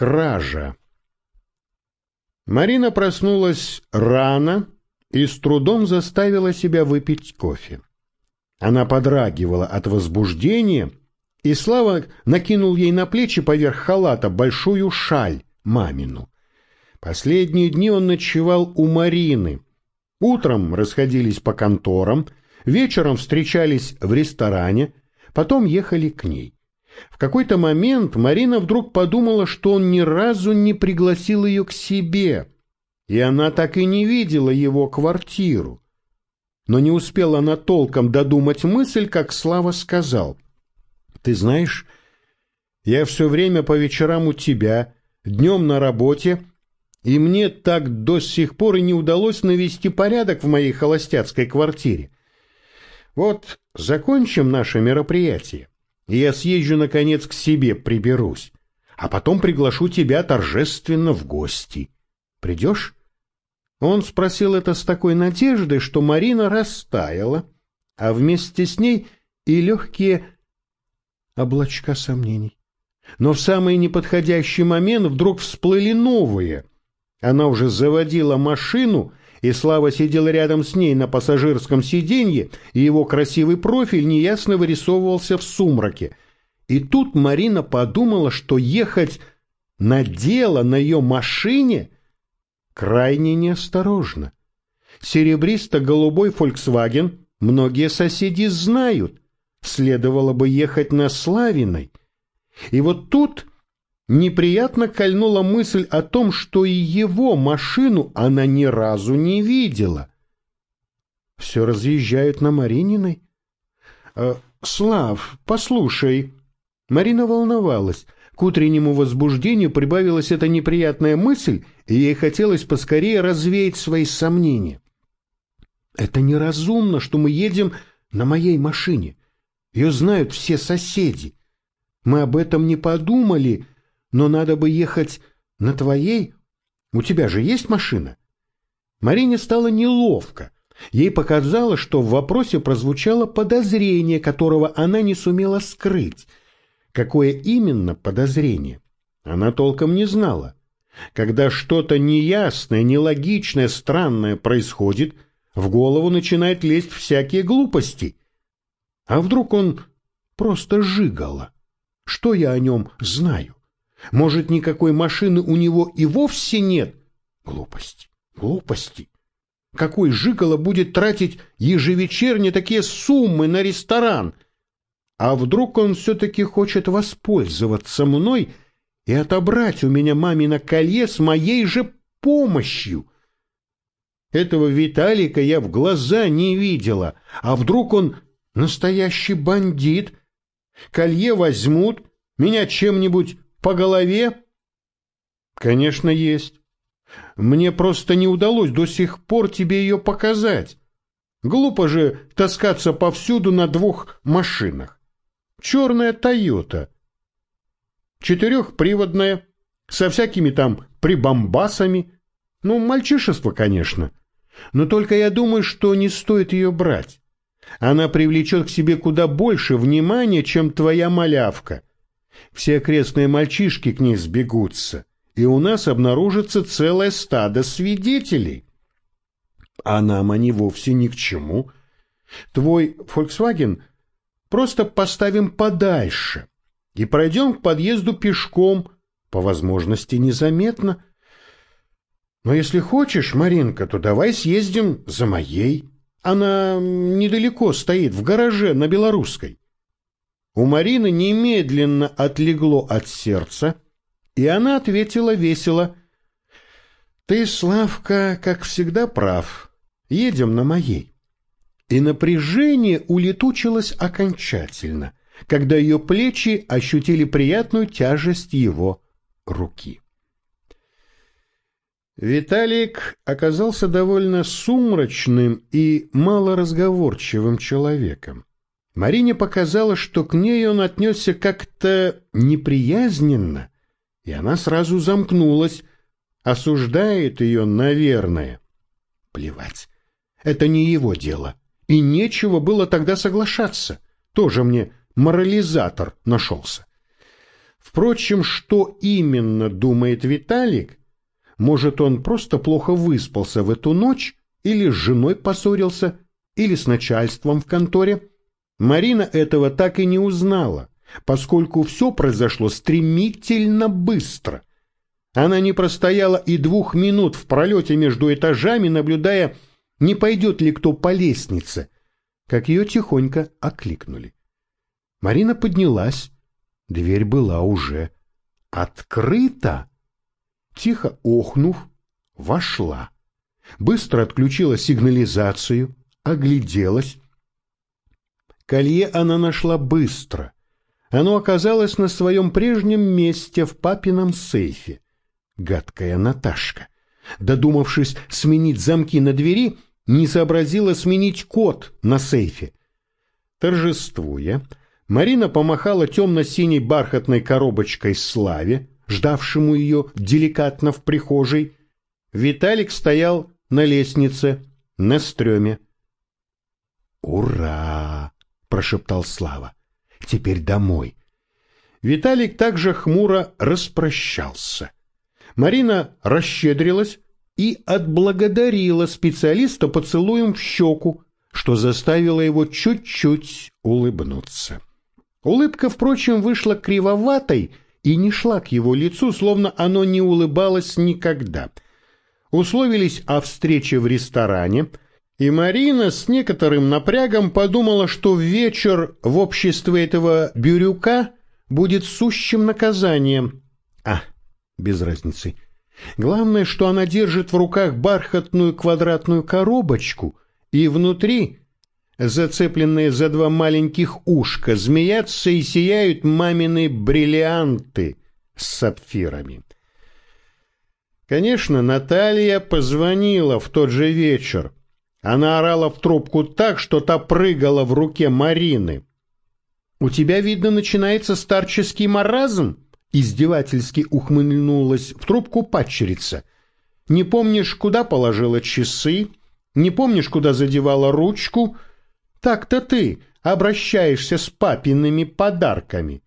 Кража. Марина проснулась рано и с трудом заставила себя выпить кофе. Она подрагивала от возбуждения, и Слава накинул ей на плечи поверх халата большую шаль, мамину. Последние дни он ночевал у Марины. Утром расходились по конторам, вечером встречались в ресторане, потом ехали к ней. В какой-то момент Марина вдруг подумала, что он ни разу не пригласил ее к себе, и она так и не видела его квартиру. Но не успела она толком додумать мысль, как Слава сказал. «Ты знаешь, я все время по вечерам у тебя, днем на работе, и мне так до сих пор и не удалось навести порядок в моей холостяцкой квартире. Вот закончим наше мероприятие я съезжу, наконец, к себе приберусь, а потом приглашу тебя торжественно в гости. Придешь?» Он спросил это с такой надеждой, что Марина растаяла, а вместе с ней и легкие облачка сомнений. Но в самый неподходящий момент вдруг всплыли новые. Она уже заводила машину и Слава сидел рядом с ней на пассажирском сиденье, и его красивый профиль неясно вырисовывался в сумраке. И тут Марина подумала, что ехать на дело на ее машине крайне неосторожно. Серебристо-голубой «Фольксваген» многие соседи знают, следовало бы ехать на Славиной. И вот тут неприятно кольнула мысль о том, что и его машину она ни разу не видела. Все разъезжают на Марининой. Э, Слав, послушай. Марина волновалась. К утреннему возбуждению прибавилась эта неприятная мысль, и ей хотелось поскорее развеять свои сомнения. Это неразумно, что мы едем на моей машине. Ее знают все соседи. Мы об этом не подумали, но надо бы ехать на твоей. У тебя же есть машина? Марине стало неловко. Ей показалось, что в вопросе прозвучало подозрение, которого она не сумела скрыть. Какое именно подозрение? Она толком не знала. Когда что-то неясное, нелогичное, странное происходит, в голову начинает лезть всякие глупости. А вдруг он просто жигало? Что я о нем знаю? Может, никакой машины у него и вовсе нет? Глупости, глупости. Какой Жикало будет тратить ежевечерне такие суммы на ресторан? А вдруг он все-таки хочет воспользоваться мной и отобрать у меня мамино колье с моей же помощью? Этого Виталика я в глаза не видела. А вдруг он настоящий бандит? Колье возьмут, меня чем-нибудь по голове? Конечно, есть. Мне просто не удалось до сих пор тебе ее показать. Глупо же таскаться повсюду на двух машинах. Черная Тойота. Четырехприводная, со всякими там прибамбасами. Ну, мальчишество, конечно. Но только я думаю, что не стоит ее брать. Она привлечет к себе куда больше внимания, чем твоя малявка. Все окрестные мальчишки к ней сбегутся, и у нас обнаружится целое стадо свидетелей. А нам они вовсе ни к чему. Твой Volkswagen просто поставим подальше и пройдем к подъезду пешком, по возможности незаметно. Но если хочешь, Маринка, то давай съездим за моей. Она недалеко стоит, в гараже на Белорусской. У Марины немедленно отлегло от сердца, и она ответила весело. «Ты, Славка, как всегда прав. Едем на моей». И напряжение улетучилось окончательно, когда ее плечи ощутили приятную тяжесть его руки. Виталик оказался довольно сумрачным и малоразговорчивым человеком. Марине показалось, что к ней он отнесся как-то неприязненно, и она сразу замкнулась, осуждает ее, наверное. Плевать, это не его дело, и нечего было тогда соглашаться, тоже мне морализатор нашелся. Впрочем, что именно думает Виталик? Может, он просто плохо выспался в эту ночь, или с женой поссорился, или с начальством в конторе? Марина этого так и не узнала, поскольку все произошло стремительно быстро. Она не простояла и двух минут в пролете между этажами, наблюдая, не пойдет ли кто по лестнице, как ее тихонько окликнули. Марина поднялась, дверь была уже открыта. Тихо охнув, вошла. Быстро отключила сигнализацию, огляделась. Колье она нашла быстро. Оно оказалось на своем прежнем месте в папином сейфе. Гадкая Наташка, додумавшись сменить замки на двери, не сообразила сменить код на сейфе. Торжествуя, Марина помахала темно-синей бархатной коробочкой Славе, ждавшему ее деликатно в прихожей. Виталик стоял на лестнице, на стреме. «Ура!» — прошептал Слава. «Теперь домой». Виталик также хмуро распрощался. Марина расщедрилась и отблагодарила специалиста поцелуем в щеку, что заставило его чуть-чуть улыбнуться. Улыбка, впрочем, вышла кривоватой и не шла к его лицу, словно оно не улыбалось никогда. Условились о встрече в ресторане, и Марина с некоторым напрягом подумала, что вечер в обществе этого бирюка будет сущим наказанием. А, без разницы. Главное, что она держит в руках бархатную квадратную коробочку, и внутри зацепленные за два маленьких ушка, змеятся и сияют мамины бриллианты с сапфирами. Конечно, Наталья позвонила в тот же вечер. Она орала в трубку так, что та прыгала в руке Марины. «У тебя, видно, начинается старческий маразм?» Издевательски ухмыльнулась в трубку падчерица. «Не помнишь, куда положила часы? Не помнишь, куда задевала ручку?» Так-то ты обращаешься с папиными подарками.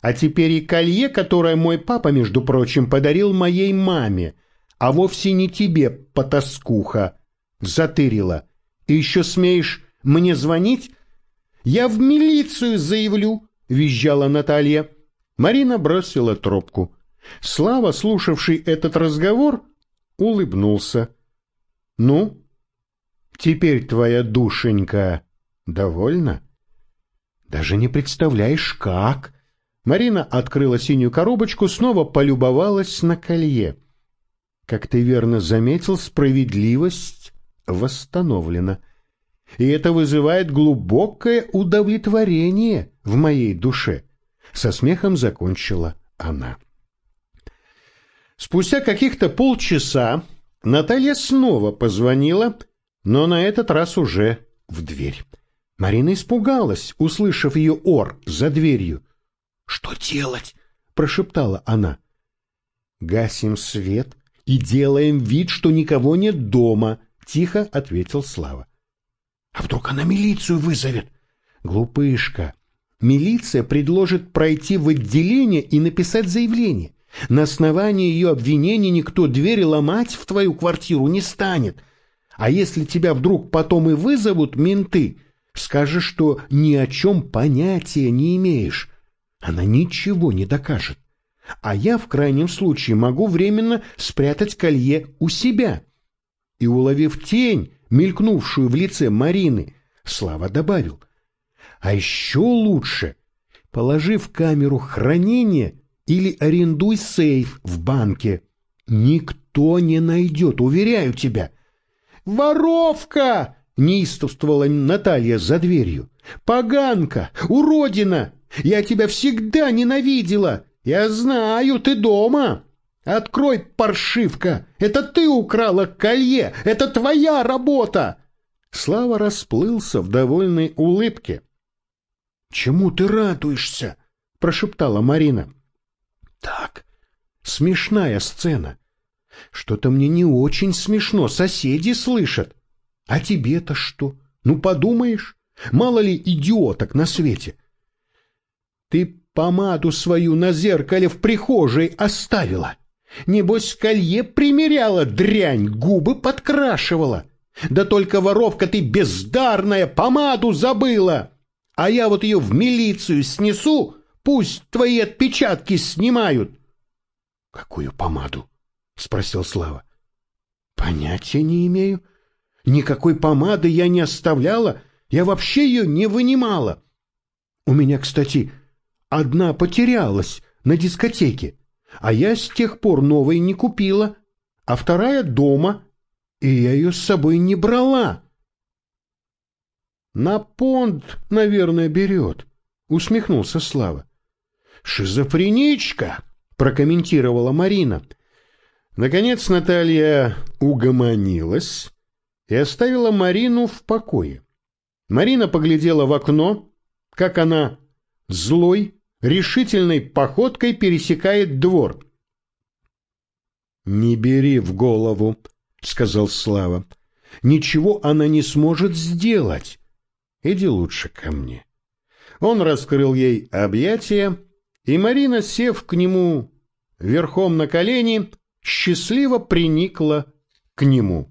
А теперь и колье, которое мой папа, между прочим, подарил моей маме, а вовсе не тебе, потаскуха, затырила. И еще смеешь мне звонить? Я в милицию заявлю, визжала Наталья. Марина бросила трубку. Слава, слушавший этот разговор, улыбнулся. Ну, теперь твоя душенька Довольно? Даже не представляешь, как. Марина открыла синюю коробочку, снова полюбовалась на колье. Как ты верно заметил, справедливость восстановлена. И это вызывает глубокое удовлетворение в моей душе. Со смехом закончила она. Спустя каких-то полчаса Наталья снова позвонила, но на этот раз уже в дверь. Марина испугалась, услышав ее ор за дверью. «Что делать?» — прошептала она. «Гасим свет и делаем вид, что никого нет дома», — тихо ответил Слава. «А вдруг она милицию вызовет?» «Глупышка, милиция предложит пройти в отделение и написать заявление. На основании ее обвинений никто двери ломать в твою квартиру не станет. А если тебя вдруг потом и вызовут менты, Скажешь, что ни о чем понятия не имеешь. Она ничего не докажет. А я в крайнем случае могу временно спрятать колье у себя. И, уловив тень, мелькнувшую в лице Марины, Слава добавил. А еще лучше, положи в камеру хранения или арендуй сейф в банке. Никто не найдет, уверяю тебя. «Воровка!» Неистовствовала Наталья за дверью. «Поганка! Уродина! Я тебя всегда ненавидела! Я знаю, ты дома! Открой, паршивка! Это ты украла колье! Это твоя работа!» Слава расплылся в довольной улыбке. «Чему ты радуешься?» — прошептала Марина. «Так, смешная сцена. Что-то мне не очень смешно, соседи слышат. А тебе-то что? Ну, подумаешь, мало ли идиоток на свете. Ты помаду свою на зеркале в прихожей оставила. Небось, колье примеряла дрянь, губы подкрашивала. Да только воровка ты бездарная, помаду забыла. А я вот ее в милицию снесу, пусть твои отпечатки снимают. — Какую помаду? — спросил Слава. — Понятия не имею. Никакой помады я не оставляла, я вообще ее не вынимала. У меня, кстати, одна потерялась на дискотеке, а я с тех пор новой не купила, а вторая дома, и я ее с собой не брала. На понт, наверное, берет, усмехнулся Слава. Шизофреничка, прокомментировала Марина. Наконец Наталья угомонилась и оставила Марину в покое. Марина поглядела в окно, как она злой, решительной походкой пересекает двор. «Не бери в голову», — сказал Слава. «Ничего она не сможет сделать. Иди лучше ко мне». Он раскрыл ей объятия, и Марина, сев к нему верхом на колени, счастливо приникла к нему.